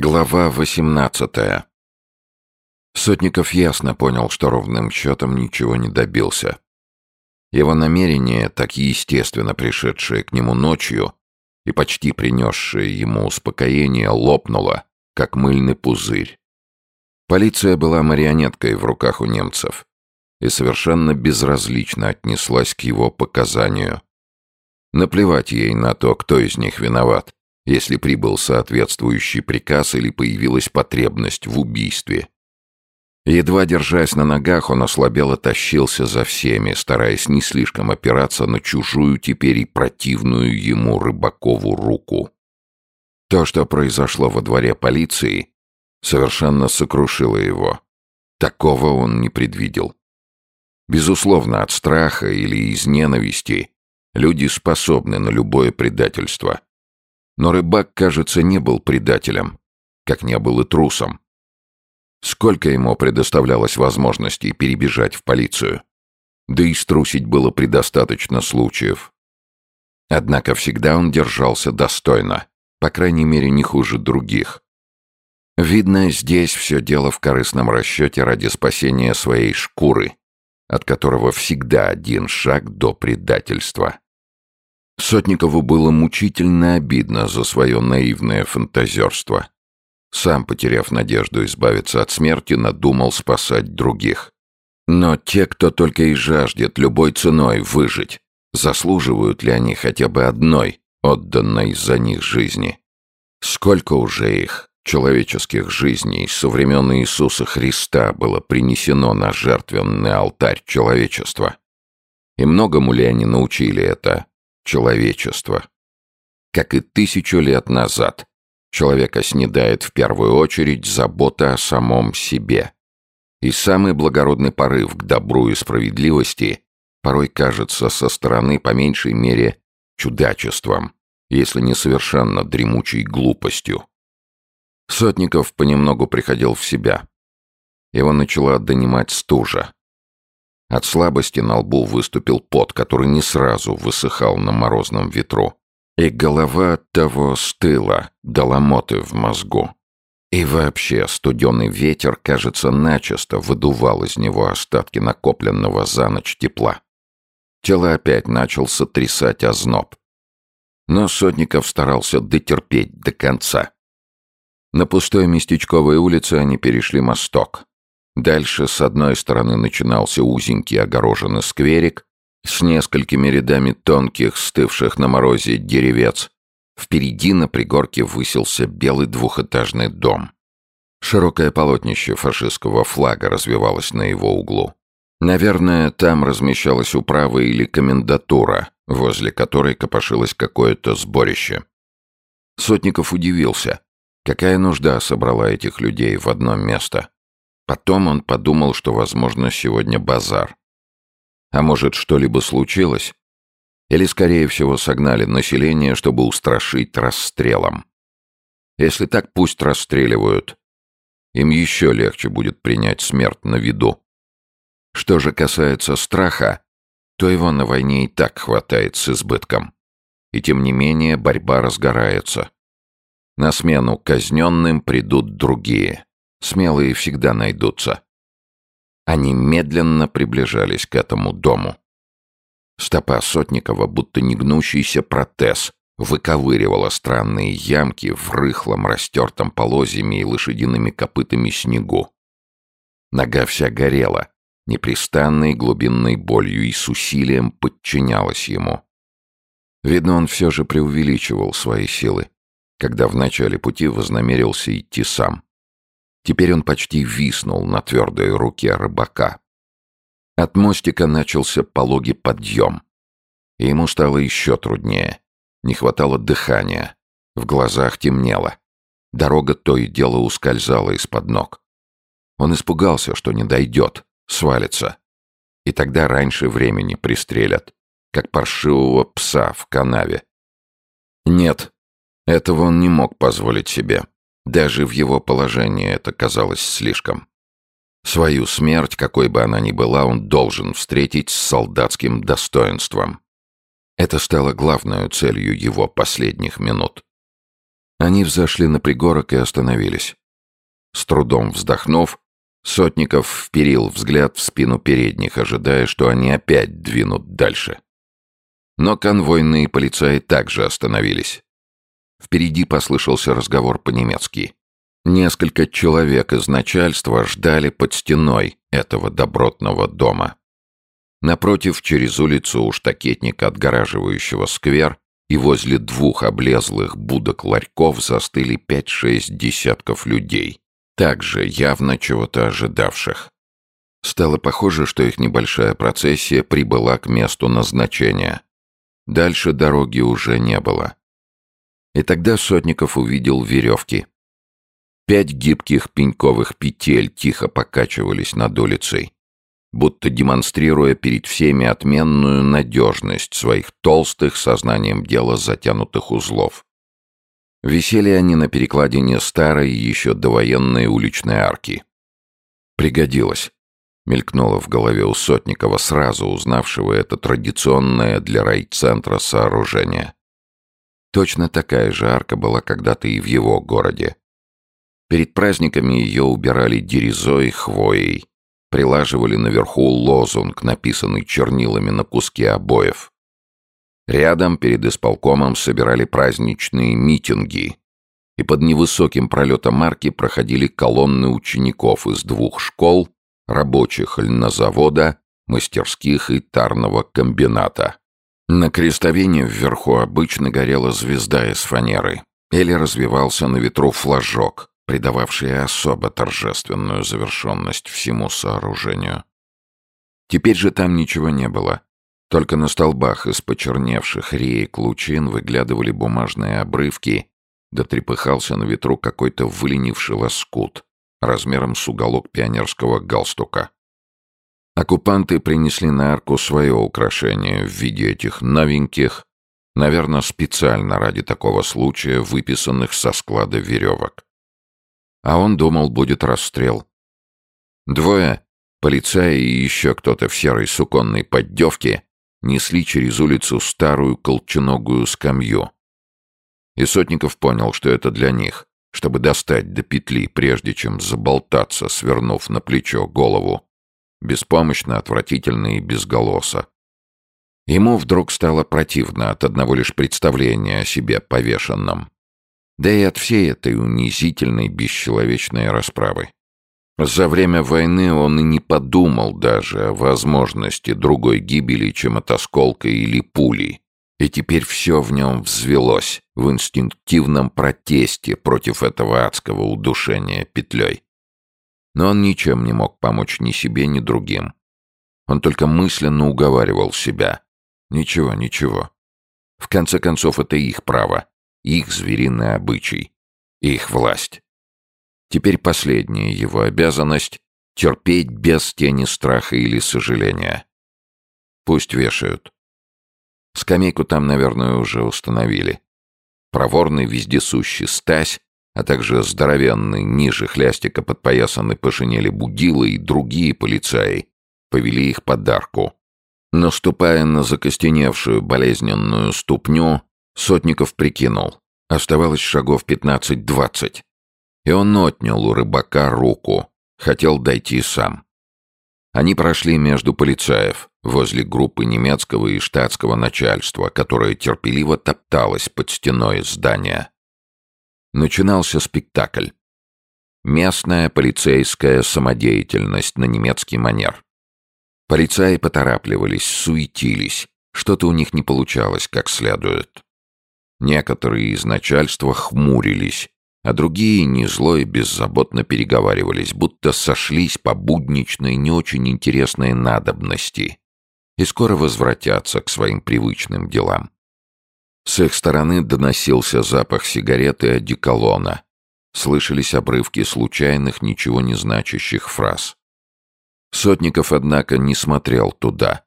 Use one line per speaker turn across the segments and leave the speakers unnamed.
Глава 18 Сотников ясно понял, что ровным счетом ничего не добился. Его намерение, так естественно пришедшее к нему ночью и почти принесшее ему успокоение, лопнуло, как мыльный пузырь. Полиция была марионеткой в руках у немцев и совершенно безразлично отнеслась к его показанию. Наплевать ей на то, кто из них виноват если прибыл соответствующий приказ или появилась потребность в убийстве. Едва держась на ногах, он ослабело тащился за всеми, стараясь не слишком опираться на чужую теперь и противную ему Рыбакову руку. То, что произошло во дворе полиции, совершенно сокрушило его. Такого он не предвидел. Безусловно, от страха или из ненависти люди способны на любое предательство. Но рыбак, кажется, не был предателем, как не был и трусом. Сколько ему предоставлялось возможностей перебежать в полицию? Да и струсить было предостаточно случаев. Однако всегда он держался достойно, по крайней мере, не хуже других. Видно, здесь все дело в корыстном расчете ради спасения своей шкуры, от которого всегда один шаг до предательства. Сотникову было мучительно обидно за свое наивное фантазерство. Сам, потеряв надежду избавиться от смерти, надумал спасать других. Но те, кто только и жаждет любой ценой выжить, заслуживают ли они хотя бы одной, отданной за них жизни? Сколько уже их, человеческих жизней, со времен Иисуса Христа было принесено на жертвенный алтарь человечества? И многому ли они научили это человечества. Как и тысячу лет назад, человека снедает в первую очередь забота о самом себе. И самый благородный порыв к добру и справедливости порой кажется со стороны по меньшей мере чудачеством, если не совершенно дремучей глупостью. Сотников понемногу приходил в себя. Его начала донимать стужа. От слабости на лбу выступил пот, который не сразу высыхал на морозном ветру. И голова от того стыла, до ломоты в мозгу. И вообще студеный ветер, кажется, начисто выдувал из него остатки накопленного за ночь тепла. Тело опять начал сотрясать озноб. Но Сотников старался дотерпеть до конца. На пустой местечковой улице они перешли мосток. Дальше с одной стороны начинался узенький огороженный скверик с несколькими рядами тонких, стывших на морозе деревец. Впереди на пригорке высился белый двухэтажный дом. Широкое полотнище фашистского флага развивалось на его углу. Наверное, там размещалась управа или комендатура, возле которой копошилось какое-то сборище. Сотников удивился, какая нужда собрала этих людей в одно место. Потом он подумал, что, возможно, сегодня базар. А может, что-либо случилось? Или, скорее всего, согнали население, чтобы устрашить расстрелом. Если так, пусть расстреливают. Им еще легче будет принять смерть на виду. Что же касается страха, то его на войне и так хватает с избытком. И тем не менее борьба разгорается. На смену казненным придут другие. Смелые всегда найдутся. Они медленно приближались к этому дому. Стопа Сотникова, будто негнущийся протез, выковыривала странные ямки в рыхлом, растертом полозьями и лошадиными копытами снегу. Нога вся горела, непрестанной глубинной болью и с усилием подчинялась ему. Видно, он все же преувеличивал свои силы, когда в начале пути вознамерился идти сам. Теперь он почти виснул на твердой руке рыбака. От мостика начался пологий подъем. И ему стало еще труднее. Не хватало дыхания. В глазах темнело. Дорога то и дело ускользала из-под ног. Он испугался, что не дойдет, свалится. И тогда раньше времени пристрелят, как паршивого пса в канаве. Нет, этого он не мог позволить себе. Даже в его положении это казалось слишком. Свою смерть, какой бы она ни была, он должен встретить с солдатским достоинством. Это стало главной целью его последних минут. Они взошли на пригорок и остановились. С трудом вздохнув, Сотников вперил взгляд в спину передних, ожидая, что они опять двинут дальше. Но конвойные полицаи также остановились. Впереди послышался разговор по-немецки. Несколько человек из начальства ждали под стеной этого добротного дома. Напротив, через улицу у штакетника, отгораживающего сквер, и возле двух облезлых будок ларьков застыли пять-шесть десятков людей, также явно чего-то ожидавших. Стало похоже, что их небольшая процессия прибыла к месту назначения. Дальше дороги уже не было. И тогда Сотников увидел веревки. Пять гибких пеньковых петель тихо покачивались над улицей будто демонстрируя перед всеми отменную надежность своих толстых сознанием дела затянутых узлов. Висели они на перекладине старой, еще довоенной уличной арки. «Пригодилось», — мелькнуло в голове у Сотникова, сразу узнавшего это традиционное для райцентра сооружение. Точно такая же арка была когда-то и в его городе. Перед праздниками ее убирали дерезой, хвоей, прилаживали наверху лозунг, написанный чернилами на куске обоев. Рядом перед исполкомом собирали праздничные митинги, и под невысоким пролетом марки проходили колонны учеников из двух школ, рабочих льнозавода, мастерских и тарного комбината. На крестовине вверху обычно горела звезда из фанеры или развивался на ветру флажок, придававшие особо торжественную завершенность всему сооружению. Теперь же там ничего не было. Только на столбах из почерневших реек лучин выглядывали бумажные обрывки, да трепыхался на ветру какой-то выленивший лоскут размером с уголок пионерского галстука. Оккупанты принесли на арку свое украшение в виде этих новеньких, наверное, специально ради такого случая выписанных со склада веревок а он думал, будет расстрел. Двое, полицаи и еще кто-то в серой суконной поддевке, несли через улицу старую колченогую скамью. И Сотников понял, что это для них, чтобы достать до петли, прежде чем заболтаться, свернув на плечо голову, беспомощно, отвратительно и безголосо. Ему вдруг стало противно от одного лишь представления о себе повешенном да и от всей этой унизительной бесчеловечной расправы. За время войны он и не подумал даже о возможности другой гибели, чем от осколка или пули, и теперь все в нем взвелось в инстинктивном протесте против этого адского удушения петлей. Но он ничем не мог помочь ни себе, ни другим. Он только мысленно уговаривал себя. Ничего, ничего. В конце концов, это их право их звериный обычай, их власть. Теперь последняя его обязанность — терпеть без тени страха или сожаления. Пусть вешают. Скамейку там, наверное, уже установили. Проворный вездесущий Стась, а также здоровенный, ниже хлястика подпоясанный по шинели Будила и другие полицаи повели их подарку. Наступая на закостеневшую болезненную ступню, Сотников прикинул. Оставалось шагов пятнадцать-двадцать. И он отнял у рыбака руку. Хотел дойти сам. Они прошли между полицаев, возле группы немецкого и штатского начальства, которое терпеливо топталось под стеной здания. Начинался спектакль. Местная полицейская самодеятельность на немецкий манер. Полицаи поторапливались, суетились. Что-то у них не получалось как следует. Некоторые из начальства хмурились, а другие не зло и беззаботно переговаривались, будто сошлись по будничной, не очень интересной надобности и скоро возвратятся к своим привычным делам. С их стороны доносился запах сигареты и одеколона. Слышались обрывки случайных, ничего не значащих фраз. Сотников, однако, не смотрел туда.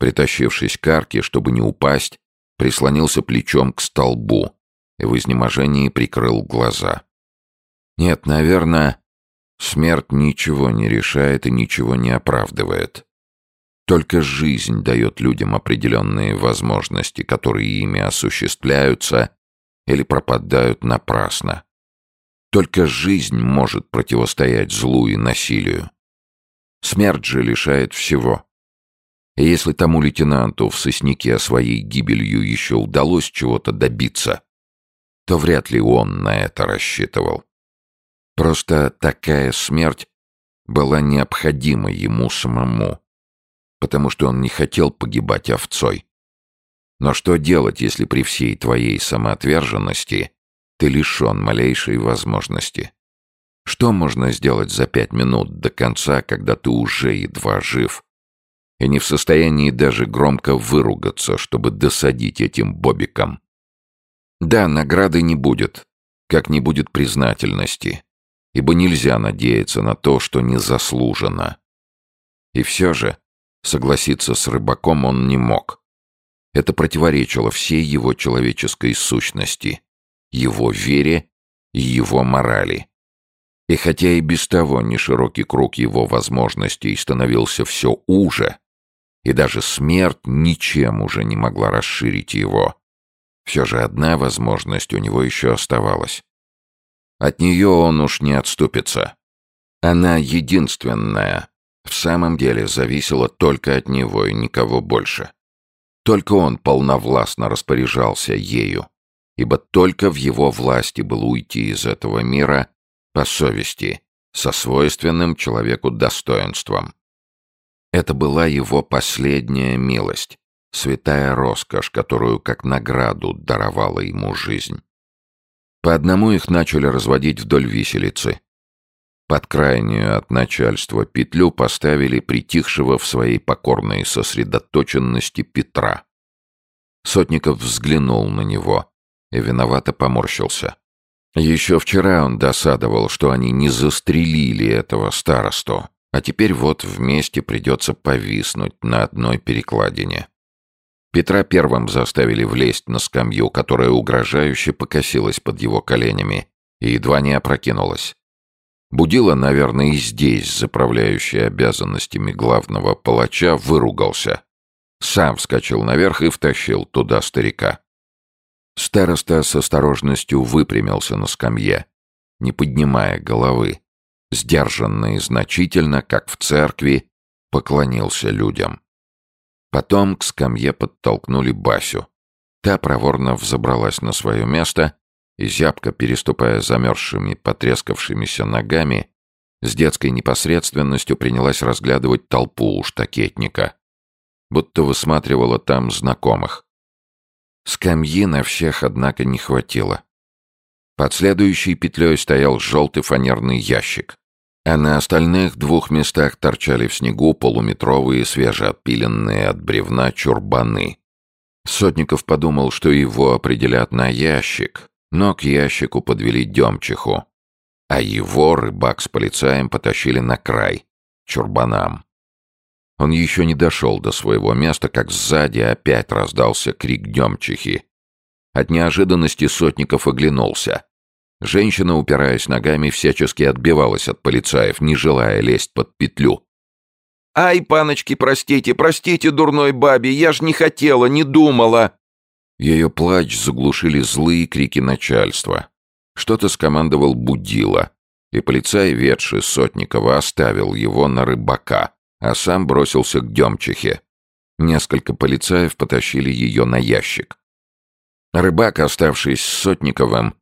Притащившись к арке, чтобы не упасть, прислонился плечом к столбу и в изнеможении прикрыл глаза. Нет, наверное, смерть ничего не решает и ничего не оправдывает. Только жизнь дает людям определенные возможности, которые ими осуществляются, или пропадают напрасно. Только жизнь может противостоять злу и насилию. Смерть же лишает всего. И если тому лейтенанту в сосняке своей гибелью еще удалось чего-то добиться, то вряд ли он на это рассчитывал. Просто такая смерть была необходима ему самому, потому что он не хотел погибать овцой. Но что делать, если при всей твоей самоотверженности ты лишен малейшей возможности? Что можно сделать за пять минут до конца, когда ты уже едва жив и не в состоянии даже громко выругаться, чтобы досадить этим бобикам? Да, награды не будет, как не будет признательности, ибо нельзя надеяться на то, что не заслужено. И все же согласиться с рыбаком он не мог. Это противоречило всей его человеческой сущности, его вере и его морали. И хотя и без того неширокий круг его возможностей становился все уже, и даже смерть ничем уже не могла расширить его, все же одна возможность у него еще оставалась. От нее он уж не отступится. Она единственная, в самом деле зависела только от него и никого больше. Только он полновластно распоряжался ею, ибо только в его власти было уйти из этого мира по совести, со свойственным человеку достоинством. Это была его последняя милость, святая роскошь, которую как награду даровала ему жизнь. По одному их начали разводить вдоль виселицы. Под крайнюю от начальства петлю поставили притихшего в своей покорной сосредоточенности Петра. Сотников взглянул на него и виновато поморщился. Еще вчера он досадовал, что они не застрелили этого старосту, а теперь вот вместе придется повиснуть на одной перекладине. Петра первым заставили влезть на скамью, которая угрожающе покосилась под его коленями и едва не опрокинулась. Будила, наверное, и здесь заправляющий обязанностями главного палача выругался. Сам вскочил наверх и втащил туда старика. Староста с осторожностью выпрямился на скамье, не поднимая головы. Сдержанно и значительно, как в церкви, поклонился людям. Потом к скамье подтолкнули Басю. Та проворно взобралась на свое место и, зябко переступая замерзшими, потрескавшимися ногами, с детской непосредственностью принялась разглядывать толпу у штакетника, будто высматривала там знакомых. Скамьи на всех, однако, не хватило. Под следующей петлей стоял желтый фанерный ящик а на остальных двух местах торчали в снегу полуметровые свежеотпиленные от бревна чурбаны. Сотников подумал, что его определят на ящик, но к ящику подвели Демчиху, а его рыбак с полицаем потащили на край, чурбанам. Он еще не дошел до своего места, как сзади опять раздался крик Демчихи. От неожиданности Сотников оглянулся. Женщина, упираясь ногами, всячески отбивалась от полицаев, не желая лезть под петлю. «Ай, паночки, простите, простите, дурной бабе, я ж не хотела, не думала!» Ее плач заглушили злые крики начальства. Что-то скомандовал Будила, и полицай, ведший Сотникова, оставил его на рыбака, а сам бросился к Демчихе. Несколько полицаев потащили ее на ящик. Рыбак, оставшись с Сотниковым,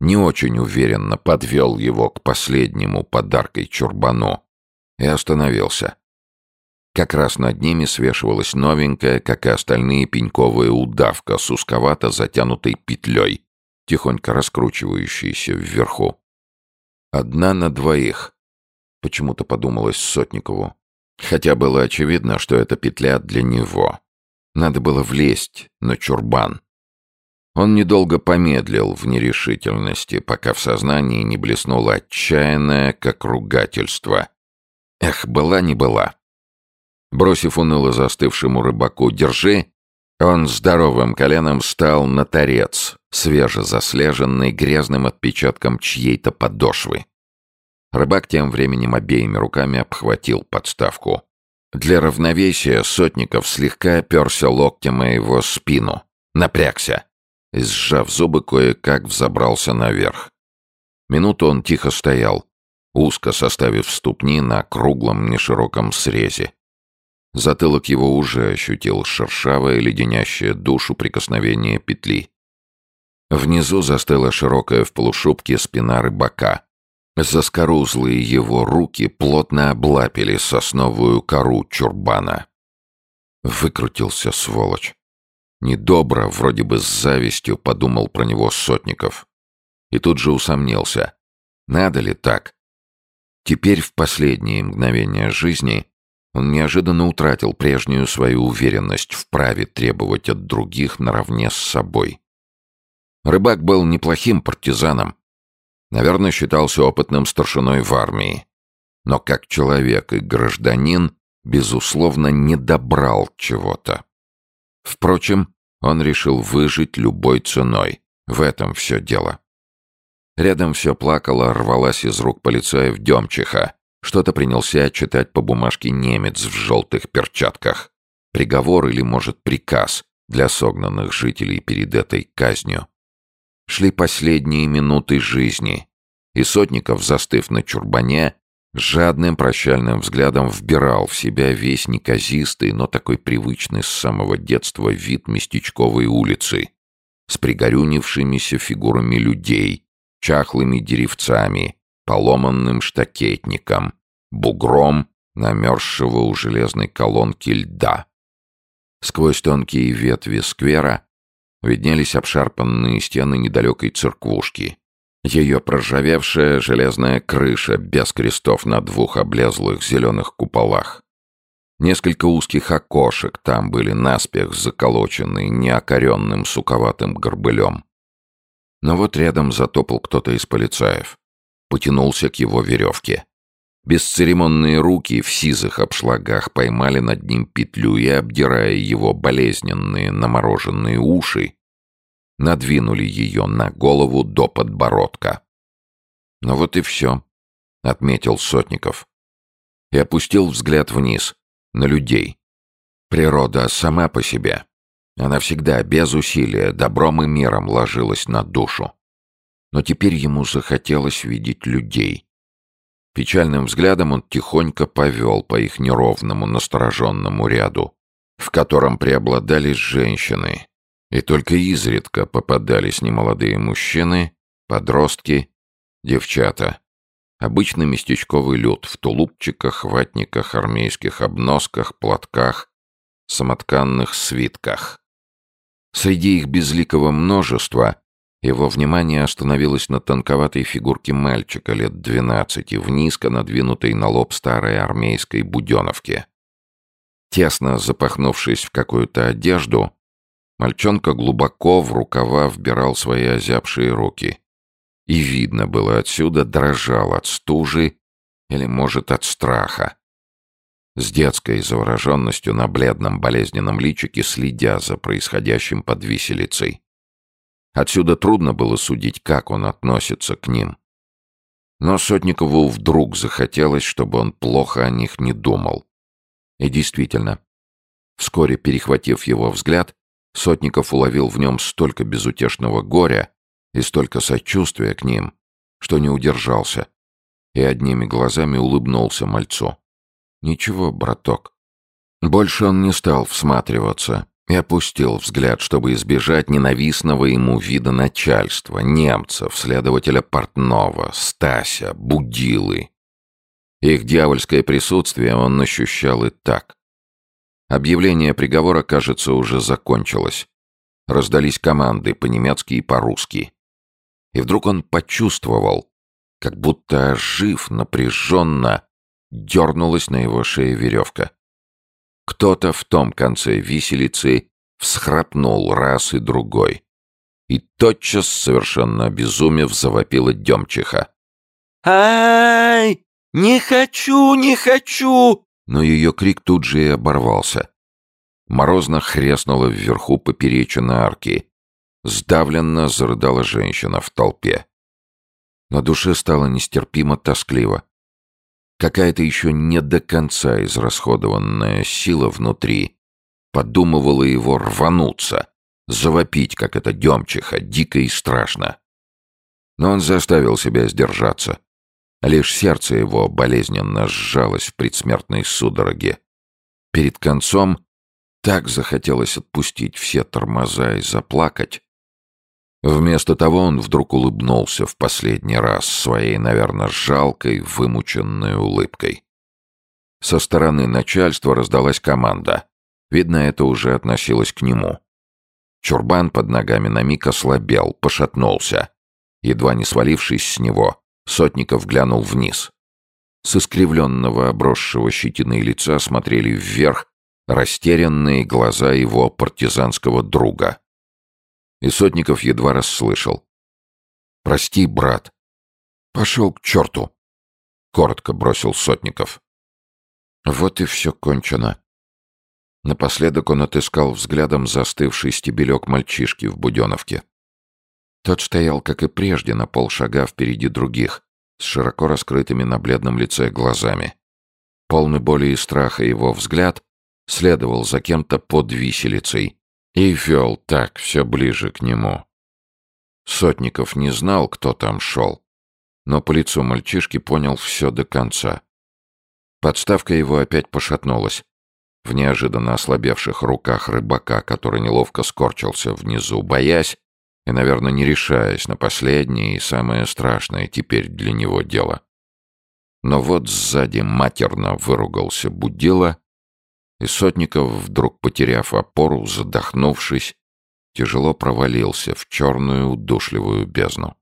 не очень уверенно подвел его к последнему подаркой чурбану и остановился. Как раз над ними свешивалась новенькая, как и остальные, пеньковая удавка с узковато затянутой петлей, тихонько раскручивающейся вверху. «Одна на двоих», — почему-то подумалось Сотникову. Хотя было очевидно, что это петля для него. Надо было влезть на чурбан. Он недолго помедлил в нерешительности, пока в сознании не блеснуло отчаянное, как ругательство. Эх, была не была. Бросив уныло застывшему рыбаку «держи», он здоровым коленом встал на торец, свежезаслеженный грязным отпечатком чьей-то подошвы. Рыбак тем временем обеими руками обхватил подставку. Для равновесия Сотников слегка оперся локтем о его спину. Напрягся и, сжав зубы, кое-как взобрался наверх. Минуту он тихо стоял, узко составив ступни на круглом нешироком срезе. Затылок его уже ощутил шершавое, леденящее душу прикосновение петли. Внизу застыла широкая в полушубке спина рыбака. Заскорузлые его руки плотно облапили сосновую кору чурбана. Выкрутился, сволочь. Недобро, вроде бы с завистью, подумал про него Сотников. И тут же усомнился. Надо ли так? Теперь, в последние мгновения жизни, он неожиданно утратил прежнюю свою уверенность в праве требовать от других наравне с собой. Рыбак был неплохим партизаном. Наверное, считался опытным старшиной в армии. Но как человек и гражданин, безусловно, не добрал чего-то. Впрочем, он решил выжить любой ценой. В этом все дело. Рядом все плакало, рвалась из рук полицаев Демчиха. Что-то принялся читать по бумажке немец в желтых перчатках. Приговор или, может, приказ для согнанных жителей перед этой казнью. Шли последние минуты жизни, и Сотников, застыв на чурбане, жадным прощальным взглядом вбирал в себя весь неказистый, но такой привычный с самого детства вид местечковой улицы, с пригорюнившимися фигурами людей, чахлыми деревцами, поломанным штакетником, бугром намерзшего у железной колонки льда. Сквозь тонкие ветви сквера виднелись обшарпанные стены недалекой церквушки. Ее проржавевшая железная крыша без крестов на двух облезлых зеленых куполах. Несколько узких окошек там были наспех заколочены неокоренным суковатым горбылем. Но вот рядом затопал кто-то из полицаев. Потянулся к его веревке. Бесцеремонные руки в сизых обшлагах поймали над ним петлю и, обдирая его болезненные намороженные уши, надвинули ее на голову до подбородка. «Ну вот и все», — отметил Сотников. И опустил взгляд вниз, на людей. Природа сама по себе. Она всегда, без усилия, добром и миром ложилась на душу. Но теперь ему захотелось видеть людей — Печальным взглядом он тихонько повел по их неровному, настороженному ряду, в котором преобладали женщины, и только изредка попадались немолодые мужчины, подростки, девчата. Обычный местечковый люд в тулупчиках, ватниках, армейских обносках, платках, самотканных свитках. Среди их безликого множества его внимание остановилось на тонковатой фигурке мальчика лет двенадцати в низко надвинутой на лоб старой армейской буденовке. Тесно запахнувшись в какую-то одежду, мальчонка глубоко в рукава вбирал свои озябшие руки. И видно было отсюда, дрожал от стужи или, может, от страха. С детской завороженностью на бледном болезненном личике следя за происходящим под виселицей. Отсюда трудно было судить, как он относится к ним. Но Сотникову вдруг захотелось, чтобы он плохо о них не думал. И действительно, вскоре перехватив его взгляд, Сотников уловил в нем столько безутешного горя и столько сочувствия к ним, что не удержался и одними глазами улыбнулся мальцу. «Ничего, браток». Больше он не стал всматриваться, и опустил взгляд, чтобы избежать ненавистного ему вида начальства, немцев, следователя Портнова, Стася, Будилы. Их дьявольское присутствие он ощущал и так. Объявление приговора, кажется, уже закончилось. Раздались команды по-немецки и по-русски. И вдруг он почувствовал, как будто ожив напряженно, дернулась на его шее веревка. Кто-то в том конце виселицы всхрапнул раз и другой. И тотчас, совершенно обезумев, завопила Демчиха.
«Ай! Не хочу, не хочу!»
Но ее крик тут же и оборвался. Морозно хрестнула вверху поперечина арки. Сдавленно зарыдала женщина в толпе. На душе стало нестерпимо тоскливо. Какая-то еще не до конца израсходованная сила внутри подумывала его рвануться, завопить, как это демчиха, дико и страшно. Но он заставил себя сдержаться. Лишь сердце его болезненно сжалось в предсмертной судороге. Перед концом так захотелось отпустить все тормоза и заплакать. Вместо того он вдруг улыбнулся в последний раз своей, наверное, жалкой, вымученной улыбкой. Со стороны начальства раздалась команда. Видно, это уже относилось к нему. Чурбан под ногами на миг ослабел, пошатнулся. Едва не свалившись с него, Сотников глянул вниз. С искривленного, обросшего щетиной лица смотрели вверх растерянные глаза его партизанского друга. И Сотников едва расслышал. «Прости, брат». «Пошел к черту», — коротко бросил Сотников. Вот и все кончено. Напоследок он отыскал взглядом застывший стебелек мальчишки в Буденовке. Тот стоял, как и прежде, на полшага впереди других, с широко раскрытыми на бледном лице глазами. Полный боли и страха его взгляд следовал за кем-то под виселицей и вел так все ближе к нему. Сотников не знал, кто там шел, но по лицу мальчишки понял все до конца. Подставка его опять пошатнулась. В неожиданно ослабевших руках рыбака, который неловко скорчился внизу, боясь и, наверное, не решаясь на последнее и самое страшное теперь для него дело. Но вот сзади матерно выругался Будила, и Сотников, вдруг потеряв опору, задохнувшись, тяжело провалился в черную удушливую бездну.